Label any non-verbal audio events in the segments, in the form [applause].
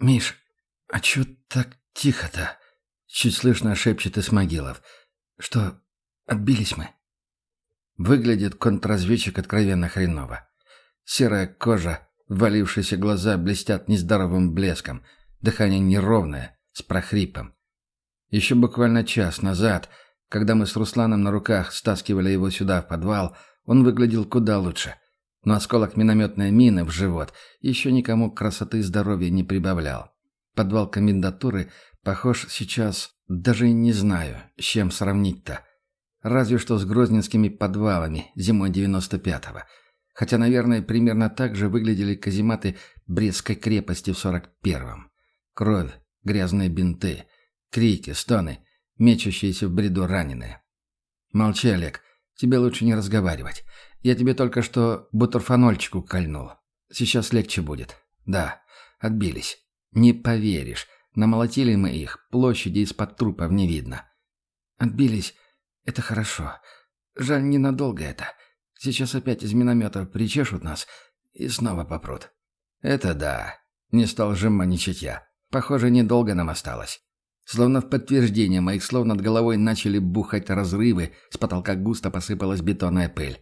«Миш, а чё так тихо-то?» Чуть слышно шепчет Исмагилов. «Что, отбились мы?» Выглядит контрразведчик откровенно хреново. Серая кожа, валившиеся глаза блестят нездоровым блеском, дыхание неровное, с прохрипом. Еще буквально час назад, когда мы с Русланом на руках стаскивали его сюда, в подвал, он выглядел куда лучше. Но осколок минометной мины в живот еще никому красоты и здоровья не прибавлял. Подвал комендатуры похож сейчас, даже не знаю, с чем сравнить-то. Разве что с грозненскими подвалами зимой 95-го. Хотя, наверное, примерно так же выглядели казематы Брестской крепости в 41-м. Кровь, грязные бинты, крики, стоны, мечущиеся в бреду раненые. Молчи, Олег, тебе лучше не разговаривать. Я тебе только что бутерфанольчику кольнул. Сейчас легче будет. Да, отбились. Не поверишь, намолотили мы их, площади из-под трупов не видно. Отбились это хорошо. Жаль, ненадолго это. Сейчас опять из миномета причешут нас и снова попрут. Это да. Не стал жеманничать я. Похоже, недолго нам осталось. Словно в подтверждение моих слов над головой начали бухать разрывы, с потолка густо посыпалась бетонная пыль.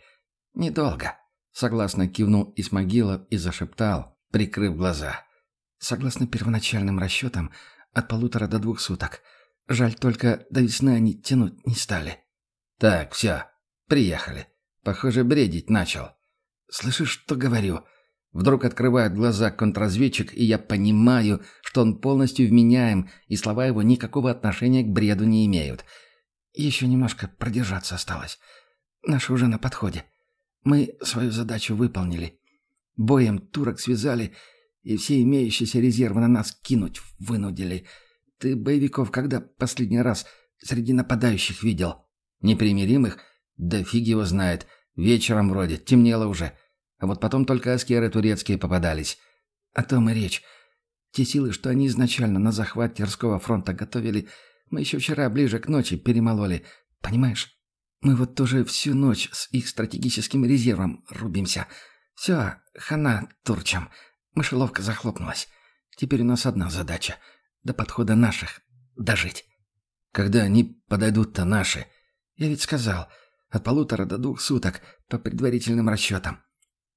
«Недолго», — согласно кивнул Исмагилов и зашептал, прикрыв глаза. «Согласно первоначальным расчетам, от полутора до двух суток. Жаль только, до весны они тянуть не стали». «Так, все, приехали. Похоже, бредить начал». «Слышишь, что говорю?» Вдруг открывает глаза контрразведчик, и я понимаю, что он полностью вменяем, и слова его никакого отношения к бреду не имеют. Еще немножко продержаться осталось. Наши уже на подходе. Мы свою задачу выполнили. Боем турок связали, и все имеющиеся резервы на нас кинуть вынудили. Ты боевиков когда последний раз среди нападающих видел?» Непримиримых? Да фиг его знает. Вечером вроде, темнело уже. А вот потом только аскеры турецкие попадались. О том и речь. Те силы, что они изначально на захват Терского фронта готовили, мы еще вчера ближе к ночи перемололи. Понимаешь? Мы вот тоже всю ночь с их стратегическим резервом рубимся. Все, хана турчам. Мышеловка захлопнулась. Теперь у нас одна задача. До подхода наших. Дожить. Когда они подойдут-то наши? Я ведь сказал, от полутора до двух суток, по предварительным расчетам.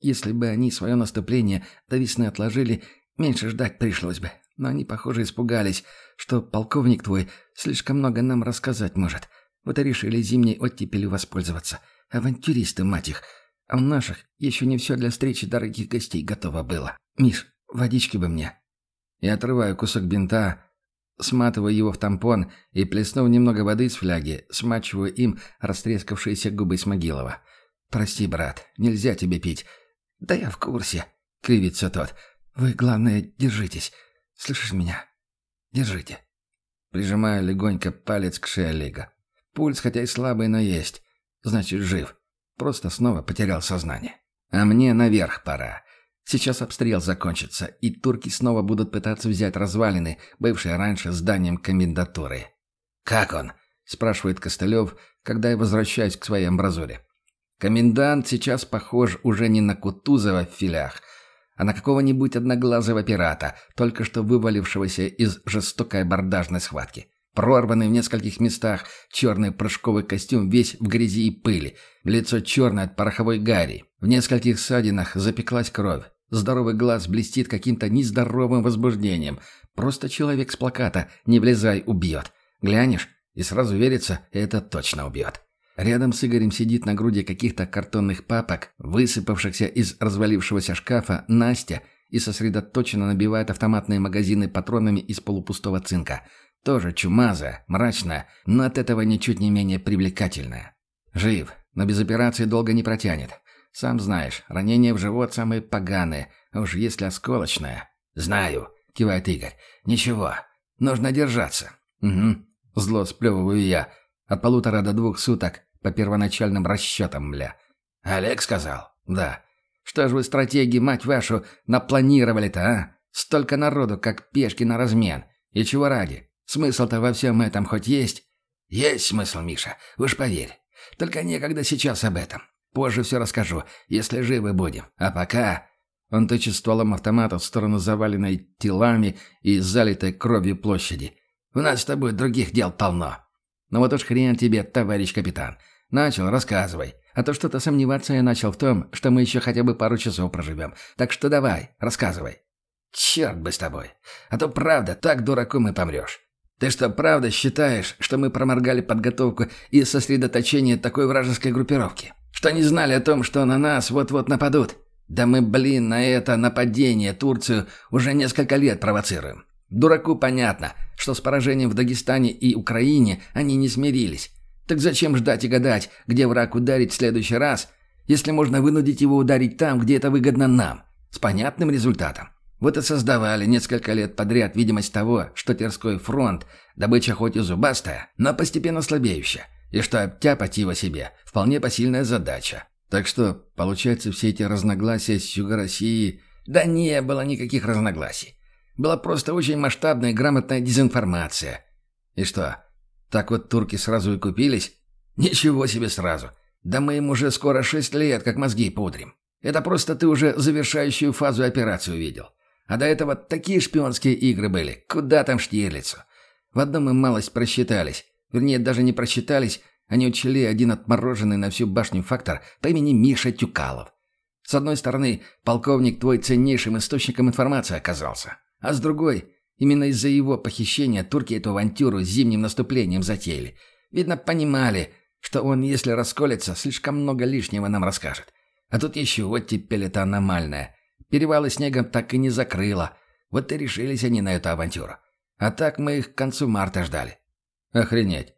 Если бы они свое наступление до весны отложили, меньше ждать пришлось бы. Но они, похоже, испугались, что полковник твой слишком много нам рассказать может. Вот и решили зимней оттепелью воспользоваться. Авантюристы, мать их. А у наших еще не все для встречи дорогих гостей готово было. Миш, водички бы мне. Я отрываю кусок бинта, Сматываю его в тампон и, плеснув немного воды из фляги, смачиваю им растрескавшиеся губы Смогилова. «Прости, брат, нельзя тебе пить». «Да я в курсе», — кривится тот. «Вы, главное, держитесь. Слышишь меня? Держите». Прижимаю легонько палец к шее Олега. Пульс хотя и слабый, но есть. Значит, жив. Просто снова потерял сознание. А мне наверх пора. Сейчас обстрел закончится, и турки снова будут пытаться взять развалины, бывшие раньше зданием комендатуры. «Как он?» – спрашивает Костылев, когда я возвращаюсь к своей амбразуре. Комендант сейчас похож уже не на Кутузова в филях, а на какого-нибудь одноглазого пирата, только что вывалившегося из жестокой абордажной схватки. Прорванный в нескольких местах черный прыжковый костюм весь в грязи и пыли, лицо черное от пороховой гари. В нескольких ссадинах запеклась кровь. Здоровый глаз блестит каким-то нездоровым возбуждением. Просто человек с плаката «Не влезай, убьет». Глянешь, и сразу верится, это точно убьет. Рядом с Игорем сидит на груди каких-то картонных папок, высыпавшихся из развалившегося шкафа, Настя и сосредоточенно набивает автоматные магазины патронами из полупустого цинка. Тоже чумазая, мрачная, но от этого ничуть не менее привлекательная. Жив, но без операции долго не протянет. Сам знаешь, ранения в живот самые поганые, а уж если осколочное. Знаю, кивает Игорь. Ничего, нужно держаться. Угу, зло сплевываю я. От полутора до двух суток по первоначальным расчетам, мля. Олег сказал? Да. Что ж вы стратегии, мать вашу, напланировали-то, а? Столько народу, как пешки на размен. И чего ради? Смысл-то во всем этом хоть есть? Есть смысл, Миша, уж поверь. Только некогда сейчас об этом. Позже все расскажу, если живы будем. А пока... Он тычет стволом автомата в сторону заваленной телами и залитой кровью площади. «У нас с тобой других дел полно». «Ну вот уж хрен тебе, товарищ капитан. Начал, рассказывай. А то что-то сомневаться я начал в том, что мы еще хотя бы пару часов проживем. Так что давай, рассказывай». «Черт бы с тобой. А то правда, так дураком и помрешь. Ты что, правда считаешь, что мы проморгали подготовку и сосредоточение такой вражеской группировки? Что не знали о том, что на нас вот-вот нападут?» Да мы, блин, на это нападение Турцию уже несколько лет провоцируем. Дураку понятно, что с поражением в Дагестане и Украине они не смирились. Так зачем ждать и гадать, где враг ударит в следующий раз, если можно вынудить его ударить там, где это выгодно нам, с понятным результатом? Вот и создавали несколько лет подряд видимость того, что Терской фронт, добыча хоть и зубастая, но постепенно слабеющая, и что обтяпать его себе – вполне посильная задача. Так что, получается, все эти разногласия с Юго Россией... Да не было никаких разногласий. Была просто очень масштабная и грамотная дезинформация. И что, так вот турки сразу и купились? [laughs] Ничего себе сразу. Да мы им уже скоро шесть лет, как мозги пудрим. Это просто ты уже завершающую фазу операции увидел. А до этого такие шпионские игры были. Куда там Штирлицу? В одном мы малость просчитались. Вернее, даже не просчитались, они учли один отмороженный на всю башню фактор по имени Миша Тюкалов. С одной стороны, полковник твой ценнейшим источником информации оказался, а с другой, именно из-за его похищения турки эту авантюру с зимним наступлением затеяли. Видно, понимали, что он, если расколется, слишком много лишнего нам расскажет. А тут еще вот теперь это аномальное. Перевалы снегом так и не закрыло. Вот и решились они на эту авантюру. А так мы их к концу марта ждали. Охренеть.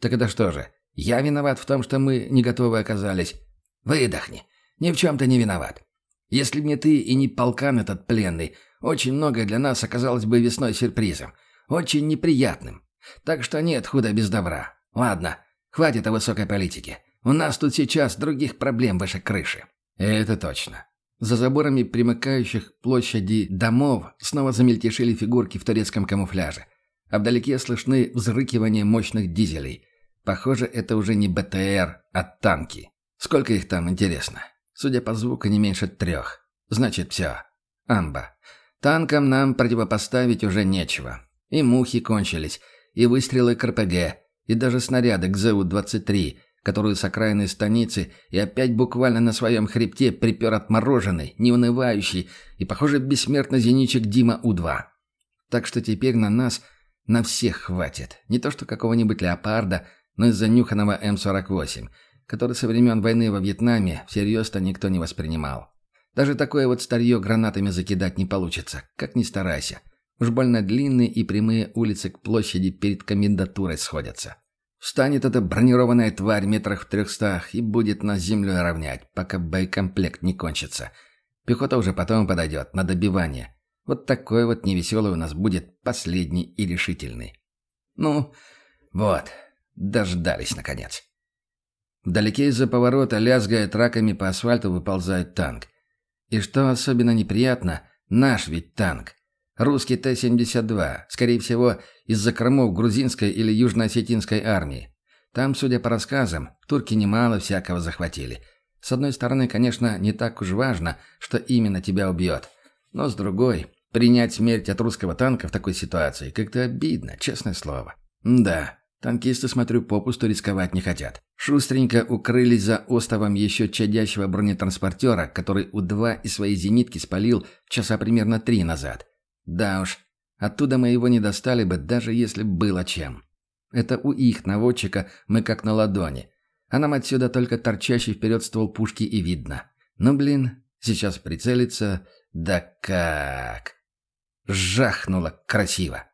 Так это что же, я виноват в том, что мы не готовы оказались. Выдохни. Ни в чем ты не виноват. Если б не ты и не полкан этот пленный, очень многое для нас оказалось бы весной сюрпризом. Очень неприятным. Так что нет худа без добра. Ладно, хватит о высокой политике. У нас тут сейчас других проблем выше крыши. Это точно. За заборами примыкающих к площади домов снова замельтешили фигурки в турецком камуфляже. А вдалеке слышны взрыкивания мощных дизелей – Похоже, это уже не БТР, а танки. Сколько их там, интересно? Судя по звуку, не меньше трех. Значит, все. Амба. Танкам нам противопоставить уже нечего. И мухи кончились, и выстрелы КРПГ, и даже снаряды к ЗУ-23, которую с окраины станицы и опять буквально на своем хребте припер отмороженный, неунывающий и, похоже, бессмертно зеничек Дима У-2. Так что теперь на нас, на всех хватит. Не то что какого-нибудь леопарда, но из-за нюханого М-48, который со времен войны во Вьетнаме всерьез-то никто не воспринимал. Даже такое вот старье гранатами закидать не получится, как ни старайся. Уж больно длинные и прямые улицы к площади перед комендатурой сходятся. Встанет эта бронированная тварь метрах в трехстах и будет на землю равнять, пока боекомплект не кончится. Пехота уже потом подойдет, на добивание. Вот такой вот невеселый у нас будет последний и решительный. Ну, вот, Дождались, наконец. Вдалеке из-за поворота, лязгая траками по асфальту, выползает танк. И что особенно неприятно, наш ведь танк. Русский Т-72, скорее всего, из-за кормов грузинской или южно-осетинской армии. Там, судя по рассказам, турки немало всякого захватили. С одной стороны, конечно, не так уж важно, что именно тебя убьет. Но с другой, принять смерть от русского танка в такой ситуации как-то обидно, честное слово. Да, Танкисты, смотрю, попусту рисковать не хотят. Шустренько укрылись за остовом еще чадящего бронетранспортера, который У-2 из своей зенитки спалил часа примерно три назад. Да уж, оттуда мы его не достали бы, даже если было чем. Это у их наводчика мы как на ладони. А нам отсюда только торчащий вперед ствол пушки и видно. Ну, блин, сейчас прицелиться... Да как... Жахнуло красиво.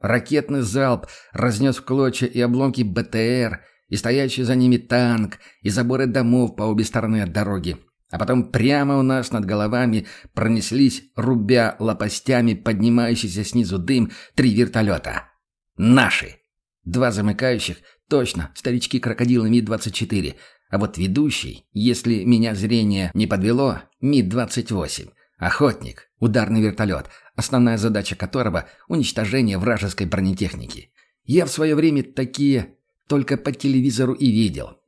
Ракетный залп разнес в клочья и обломки БТР, и стоящий за ними танк, и заборы домов по обе стороны от дороги. А потом прямо у нас над головами пронеслись, рубя лопастями поднимающийся снизу дым, три вертолета. Наши. Два замыкающих, точно, старички-крокодилы Ми-24. А вот ведущий, если меня зрение не подвело, Ми-28. Охотник, ударный вертолет, основная задача которого – уничтожение вражеской бронетехники. Я в свое время такие только по телевизору и видел.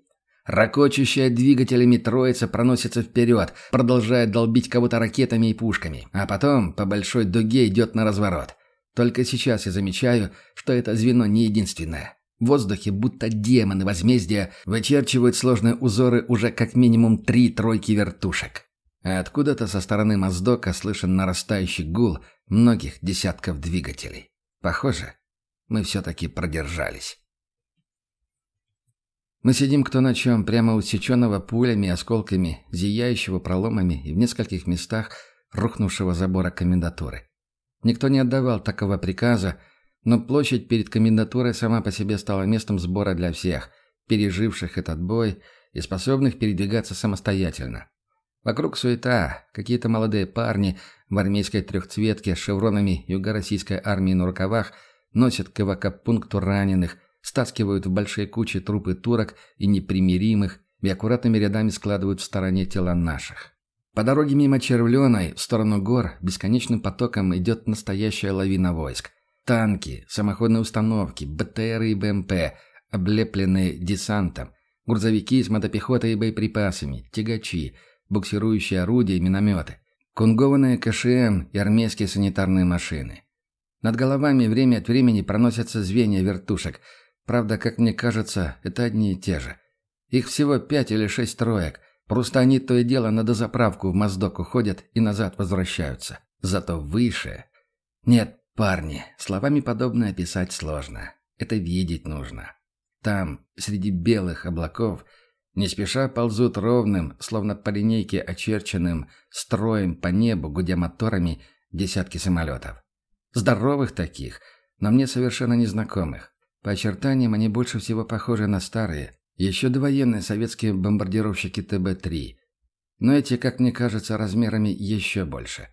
Рокочущая двигателями троица проносится вперед, продолжая долбить кого-то ракетами и пушками, а потом по большой дуге идет на разворот. Только сейчас я замечаю, что это звено не единственное. В воздухе, будто демоны возмездия, вычерчивают сложные узоры уже как минимум три тройки вертушек. А откуда-то со стороны Моздока слышен нарастающий гул многих десятков двигателей. Похоже, мы все-таки продержались. Мы сидим кто на чем, прямо усеченного пулями осколками, зияющего проломами и в нескольких местах рухнувшего забора комендатуры. Никто не отдавал такого приказа, но площадь перед комендатурой сама по себе стала местом сбора для всех, переживших этот бой и способных передвигаться самостоятельно. Вокруг суета, какие-то молодые парни в армейской трехцветке с шевронами юго-российской армии на рукавах носят к эвакопункту раненых, стаскивают в большие кучи трупы турок и непримиримых и аккуратными рядами складывают в стороне тела наших. По дороге мимо Червленой в сторону гор бесконечным потоком идет настоящая лавина войск. Танки, самоходные установки, БТРы и БМП, облепленные десантом, грузовики с мотопехотой и боеприпасами, тягачи, буксирующие орудия и минометы, кунгованные КШМ и армейские санитарные машины. Над головами время от времени проносятся звенья вертушек – Правда, как мне кажется, это одни и те же. Их всего пять или шесть троек. Просто они то и дело на дозаправку в Моздок уходят и назад возвращаются. Зато выше... Нет, парни, словами подобное описать сложно. Это видеть нужно. Там, среди белых облаков, не спеша ползут ровным, словно по линейке очерченным, строем по небу, гудя моторами, десятки самолетов. Здоровых таких, но мне совершенно незнакомых. По очертаниям они больше всего похожи на старые, еще довоенные советские бомбардировщики ТБ-3. Но эти, как мне кажется, размерами еще больше.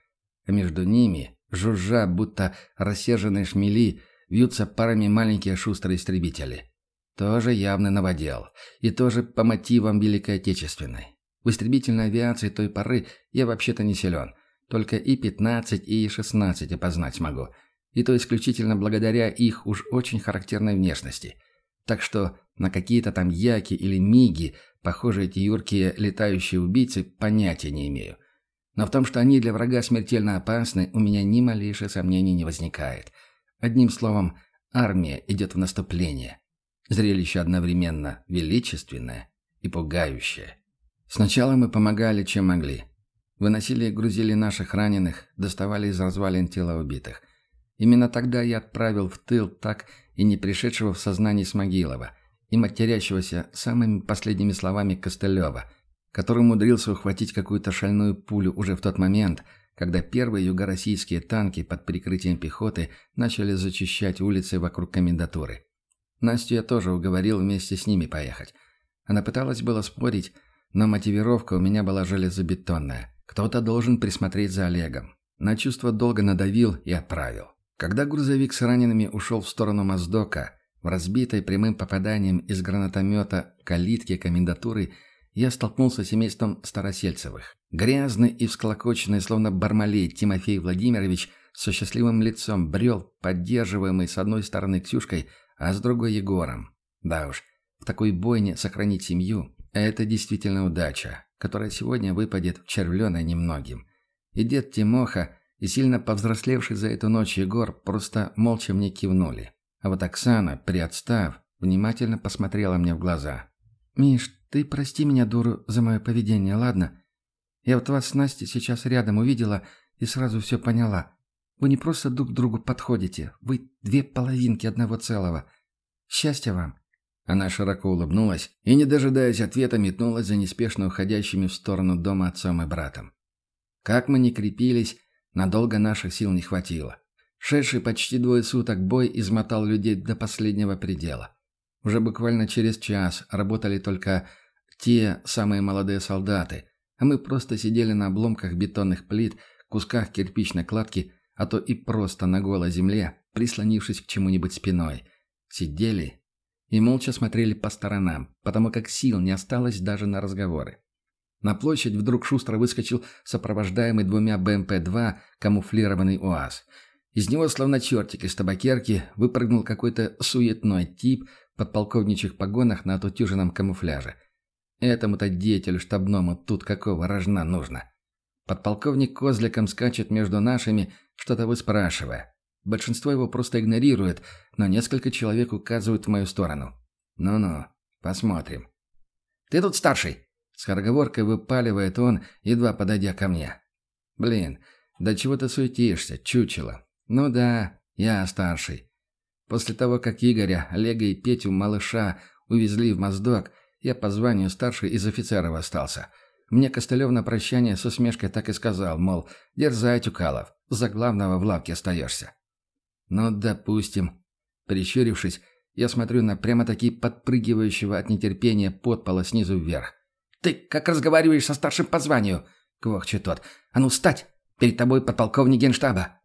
А между ними, жужжа, будто рассерженные шмели, вьются парами маленькие шустрые истребители. Тоже явный новодел. И тоже по мотивам Великой Отечественной. В истребительной авиации той поры я вообще-то не силен. Только И-15 и И-16 опознать смогу – и то исключительно благодаря их уж очень характерной внешности. Так что на какие-то там яки или миги, похожие эти юркие летающие убийцы, понятия не имею. Но в том, что они для врага смертельно опасны, у меня ни малейших сомнений не возникает. Одним словом, армия идет в наступление. Зрелище одновременно величественное и пугающее. Сначала мы помогали, чем могли. Выносили и грузили наших раненых, доставали из развалин тела убитых. Именно тогда я отправил в тыл так и не пришедшего в сознание Смогилова и матерящегося самыми последними словами Костылева, который умудрился ухватить какую-то шальную пулю уже в тот момент, когда первые юго-российские танки под прикрытием пехоты начали зачищать улицы вокруг комендатуры. Настю я тоже уговорил вместе с ними поехать. Она пыталась было спорить, но мотивировка у меня была железобетонная. Кто-то должен присмотреть за Олегом. На чувство долго надавил и отправил. Когда грузовик с ранеными ушел в сторону Моздока, в разбитой прямым попаданием из гранатомета калитки комендатуры я столкнулся с семейством Старосельцевых. Грязный и всклокоченный, словно бармалей, Тимофей Владимирович со счастливым лицом брел, поддерживаемый с одной стороны Ксюшкой, а с другой Егором. Да уж, в такой бойне сохранить семью – это действительно удача, которая сегодня выпадет в червленой немногим. И дед Тимоха – и сильно повзрослевший за эту ночь Егор просто молча мне кивнули. А вот Оксана, приотстав, внимательно посмотрела мне в глаза. «Миш, ты прости меня, дуру, за мое поведение, ладно? Я вот вас с Настей сейчас рядом увидела и сразу все поняла. Вы не просто друг к другу подходите, вы две половинки одного целого. Счастья вам!» Она широко улыбнулась и, не дожидаясь ответа, метнулась за неспешно уходящими в сторону дома отцом и братом. Как мы не крепились, Надолго наших сил не хватило. Шедший почти двое суток бой измотал людей до последнего предела. Уже буквально через час работали только те самые молодые солдаты, а мы просто сидели на обломках бетонных плит, кусках кирпичной кладки, а то и просто на голой земле, прислонившись к чему-нибудь спиной. Сидели и молча смотрели по сторонам, потому как сил не осталось даже на разговоры. На площадь вдруг шустро выскочил сопровождаемый двумя БМП-2 камуфлированный УАЗ. Из него, словно чертик из табакерки, выпрыгнул какой-то суетной тип в подполковничьих погонах на отутюженном камуфляже. Этому-то деятелю штабному тут какого рожна нужно? Подполковник козликом скачет между нашими, что-то выспрашивая. Большинство его просто игнорирует, но несколько человек указывают в мою сторону. Ну-ну, посмотрим. «Ты тут старший!» С скороговоркой выпаливает он, едва подойдя ко мне. «Блин, да чего ты суетишься, чучело?» «Ну да, я старший. После того, как Игоря, Олега и Петю, малыша, увезли в Моздок, я по званию старший из офицеров остался. Мне Костылев на прощание с усмешкой так и сказал, мол, дерзай, Тюкалов, за главного в лавке остаешься. Ну, допустим. Прищурившись, я смотрю на прямо-таки подпрыгивающего от нетерпения подпола снизу вверх. «Ты как разговариваешь со старшим по званию?» — квохчет тот. «А ну, встать! Перед тобой подполковник генштаба!»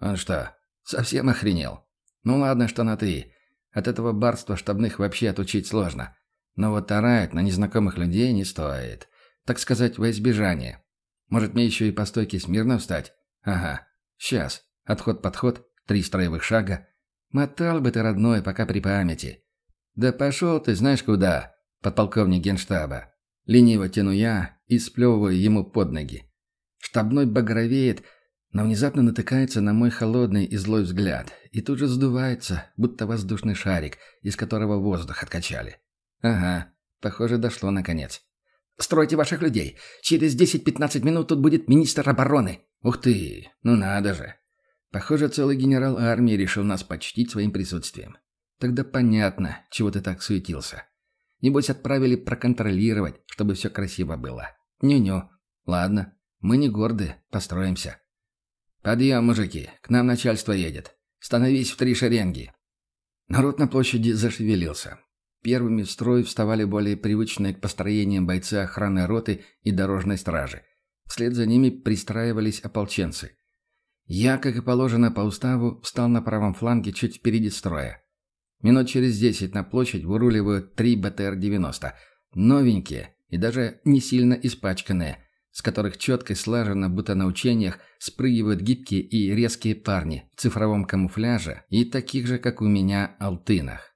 «Он что, совсем охренел?» «Ну ладно, что на «ты». От этого барства штабных вообще отучить сложно. Но вот орать на незнакомых людей не стоит. Так сказать, во избежание. Может, мне еще и по стойке смирно встать? Ага. Сейчас. Отход-подход. Три строевых шага. Мотал бы ты, родной, пока при памяти. Да пошел ты знаешь куда, подполковник генштаба. Лениво тяну я и сплевываю ему под ноги. Штабной багровеет, но внезапно натыкается на мой холодный и злой взгляд и тут же сдувается, будто воздушный шарик, из которого воздух откачали. Ага, похоже, дошло наконец. «Стройте ваших людей. Через 10-15 минут тут будет министр обороны». «Ух ты, ну надо же. Похоже, целый генерал армии решил нас почтить своим присутствием. Тогда понятно, чего ты так суетился. Небось, отправили проконтролировать, чтобы все красиво было. Ню-ню. Ладно, мы не горды, построимся. Подъем, мужики, к нам начальство едет. Становись в три шеренги. Народ на площади зашевелился. Первыми в строй вставали более привычные к построениям бойцы охраны роты и дорожной стражи. Вслед за ними пристраивались ополченцы. Я, как и положено по уставу, встал на правом фланге чуть впереди строя. Минут через десять на площадь выруливают три БТР-90. Новенькие и даже не сильно испачканные, с которых четко и слаженно, будто на учениях, спрыгивают гибкие и резкие парни в цифровом камуфляже и таких же, как у меня, алтынах.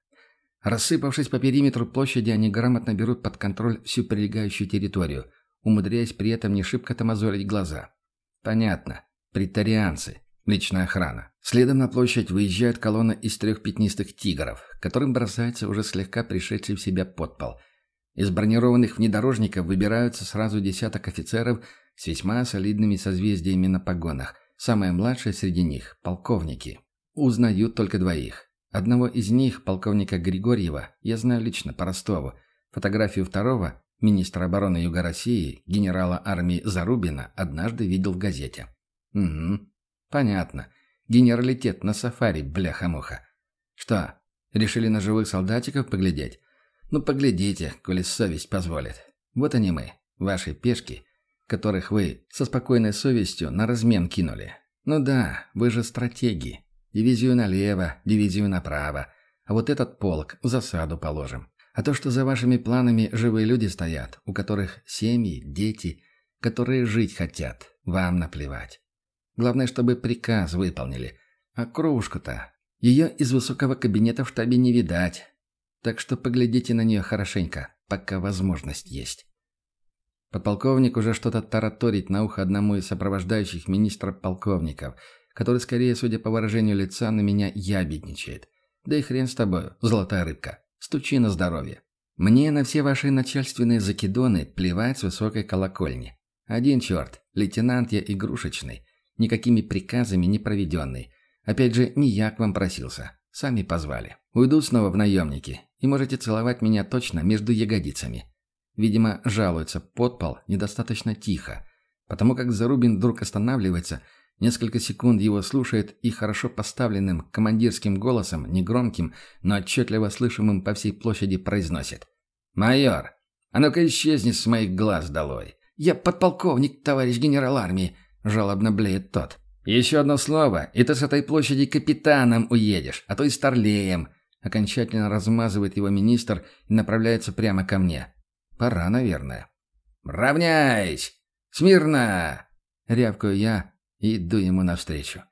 Рассыпавшись по периметру площади, они грамотно берут под контроль всю прилегающую территорию, умудряясь при этом не шибко тамазолить глаза. Понятно. Притарианцы. Личная охрана. Следом на площадь выезжает колонна из трех пятнистых тигров, которым бросается уже слегка пришедший в себя подпол. Из бронированных внедорожников выбираются сразу десяток офицеров с весьма солидными созвездиями на погонах. Самые младшие среди них – полковники. Узнают только двоих. Одного из них, полковника Григорьева, я знаю лично по Ростову. Фотографию второго, министра обороны Юга России, генерала армии Зарубина, однажды видел в газете. Угу. Понятно. Генералитет на сафари, бляха-муха. Что, решили на живых солдатиков поглядеть? Ну, поглядите, коли совесть позволит. Вот они мы, ваши пешки, которых вы со спокойной совестью на размен кинули. Ну да, вы же стратеги. Дивизию налево, дивизию направо. А вот этот полк в засаду положим. А то, что за вашими планами живые люди стоят, у которых семьи, дети, которые жить хотят, вам наплевать. Главное, чтобы приказ выполнили. А кружку-то... Ее из высокого кабинета в штабе не видать. Так что поглядите на нее хорошенько, пока возможность есть. Подполковник уже что-то тараторит на ухо одному из сопровождающих министра полковников, который, скорее, судя по выражению лица, на меня ябедничает. Да и хрен с тобою, золотая рыбка. Стучи на здоровье. Мне на все ваши начальственные закидоны плевать с высокой колокольни. Один черт, лейтенант я игрушечный никакими приказами не проведенный. Опять же, не я к вам просился. Сами позвали. Уйду снова в наемники, и можете целовать меня точно между ягодицами. Видимо, жалуется подпол недостаточно тихо, потому как Зарубин вдруг останавливается, несколько секунд его слушает и хорошо поставленным командирским голосом, негромким, но отчетливо слышимым по всей площади произносит. «Майор, а ну-ка исчезни с моих глаз долой!» «Я подполковник, товарищ генерал армии!» — жалобно блеет тот. «Еще одно слово, и ты с этой площади капитаном уедешь, а то и старлеем!» Окончательно размазывает его министр и направляется прямо ко мне. «Пора, наверное». «Равняйсь! Смирно!» Рявкаю я и иду ему навстречу.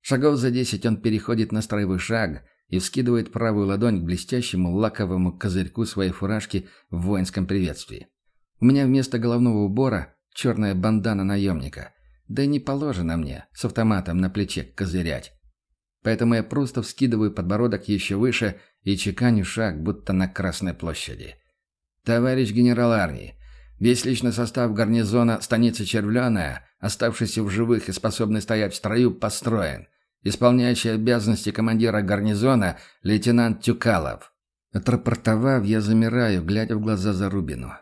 Шагов за десять он переходит на строевой шаг и вскидывает правую ладонь к блестящему лаковому козырьку своей фуражки в воинском приветствии. У меня вместо головного убора черная бандана наемника. Да не положено мне с автоматом на плече козырять. Поэтому я просто вскидываю подбородок еще выше и чеканю шаг, будто на Красной площади. «Товарищ генерал армии, весь личный состав гарнизона станицы Червленая, оставшийся в живых и способный стоять в строю, построен. Исполняющий обязанности командира гарнизона лейтенант Тюкалов». Отрапортовав, я замираю, глядя в глаза Зарубину.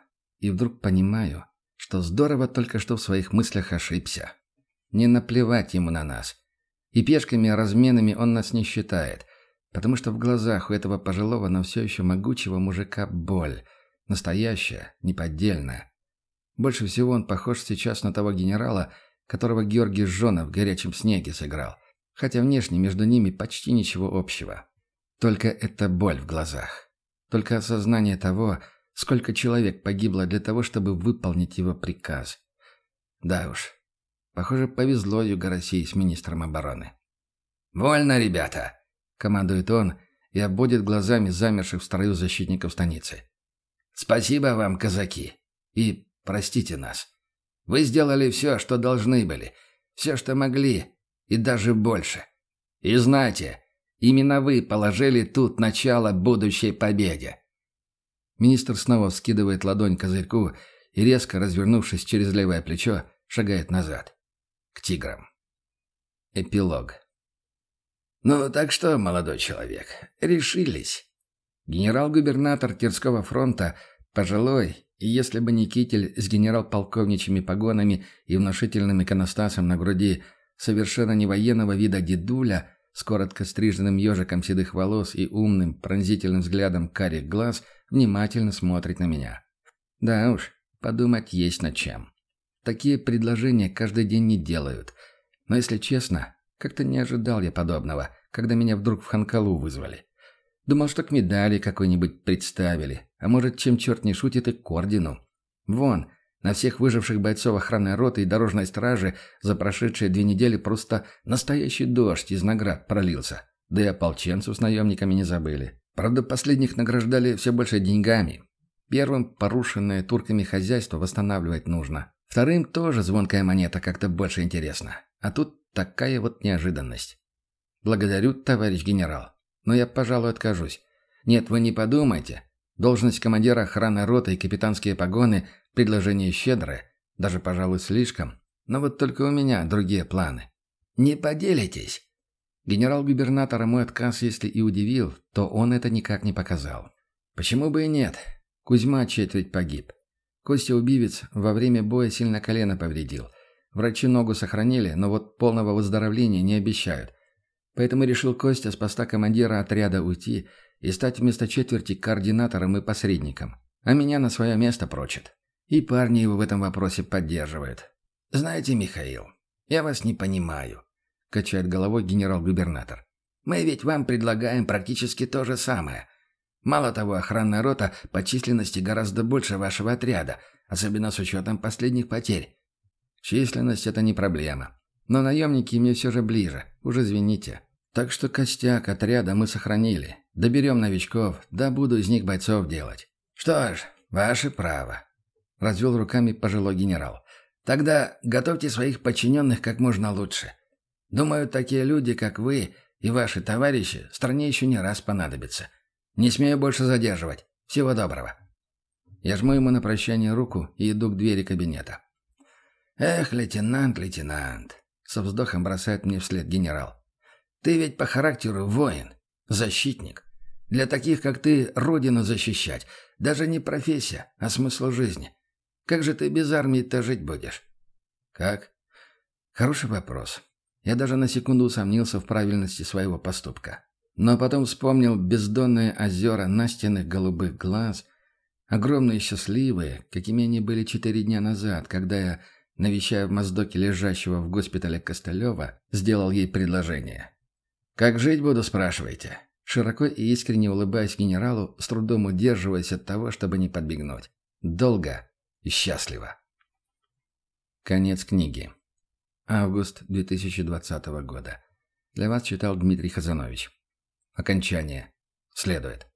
И вдруг понимаю, что здорово только что в своих мыслях ошибся. Не наплевать ему на нас. И пешками, разменами он нас не считает, потому что в глазах у этого пожилого, но все еще могучего мужика боль. Настоящая, неподдельная. Больше всего он похож сейчас на того генерала, которого Георгий Жонов в горячем снеге сыграл. Хотя внешне между ними почти ничего общего. Только это боль в глазах. Только осознание того, сколько человек погибло для того, чтобы выполнить его приказ. Да уж, Похоже, повезло Юго России с министром обороны. «Вольно, ребята!» — командует он и обводит глазами замерших в строю защитников станицы. «Спасибо вам, казаки, и простите нас. Вы сделали все, что должны были, все, что могли, и даже больше. И знайте, именно вы положили тут начало будущей победе». Министр снова вскидывает ладонь козырьку и, резко развернувшись через левое плечо, шагает назад к тиграм. Эпилог. «Ну, так что, молодой человек, решились?» Генерал-губернатор Тирского фронта, пожилой, и если бы не китель с генерал-полковничьими погонами и внушительным иконостасом на груди, совершенно не военного вида дедуля, с коротко стриженным ежиком седых волос и умным, пронзительным взглядом карих глаз, внимательно смотрит на меня. Да уж, подумать есть над чем. Такие предложения каждый день не делают. Но если честно, как-то не ожидал я подобного, когда меня вдруг в Ханкалу вызвали. Думал, что к медали какой-нибудь представили, а может, чем черт не шутит, и к ордену. Вон, на всех выживших бойцов охранной роты и дорожной стражи за прошедшие две недели просто настоящий дождь из наград пролился. Да и ополченцев с наемниками не забыли. Правда, последних награждали все больше деньгами. Первым порушенное турками хозяйство восстанавливать нужно. Вторым тоже звонкая монета как-то больше интересно. А тут такая вот неожиданность. Благодарю, товарищ генерал. Но я, пожалуй, откажусь. Нет, вы не подумайте. Должность командира охраны роты и капитанские погоны – предложение щедрое. Даже, пожалуй, слишком. Но вот только у меня другие планы. Не поделитесь. Генерал-губернатора мой отказ, если и удивил, то он это никак не показал. Почему бы и нет? Кузьма четверть погиб. Костя-убивец во время боя сильно колено повредил. Врачи ногу сохранили, но вот полного выздоровления не обещают. Поэтому решил Костя с поста командира отряда уйти и стать вместо четверти координатором и посредником. А меня на свое место прочит. И парни его в этом вопросе поддерживают. «Знаете, Михаил, я вас не понимаю», – качает головой генерал-губернатор. «Мы ведь вам предлагаем практически то же самое. Мало того, охранная рота по численности гораздо больше вашего отряда, особенно с учетом последних потерь. Численность – это не проблема. Но наемники мне все же ближе, уже извините. Так что костяк отряда мы сохранили. Доберем новичков, да буду из них бойцов делать. Что ж, ваше право. Развел руками пожилой генерал. Тогда готовьте своих подчиненных как можно лучше. Думаю, такие люди, как вы и ваши товарищи, стране еще не раз понадобятся. Не смею больше задерживать. Всего доброго». Я жму ему на прощание руку и иду к двери кабинета. «Эх, лейтенант, лейтенант!» — со вздохом бросает мне вслед генерал. «Ты ведь по характеру воин, защитник. Для таких, как ты, родину защищать — даже не профессия, а смысл жизни. Как же ты без армии-то жить будешь?» «Как?» «Хороший вопрос. Я даже на секунду усомнился в правильности своего поступка. Но потом вспомнил бездонные озера настенных голубых глаз, огромные счастливые, какими они были четыре дня назад, когда я, навещая в Моздоке лежащего в госпитале Костылева, сделал ей предложение. «Как жить буду, спрашиваете?» Широко и искренне улыбаясь генералу, с трудом удерживаясь от того, чтобы не подбегнуть. Долго и счастливо. Конец книги. Август 2020 года. Для вас читал Дмитрий Хазанович. Окончание. Следует.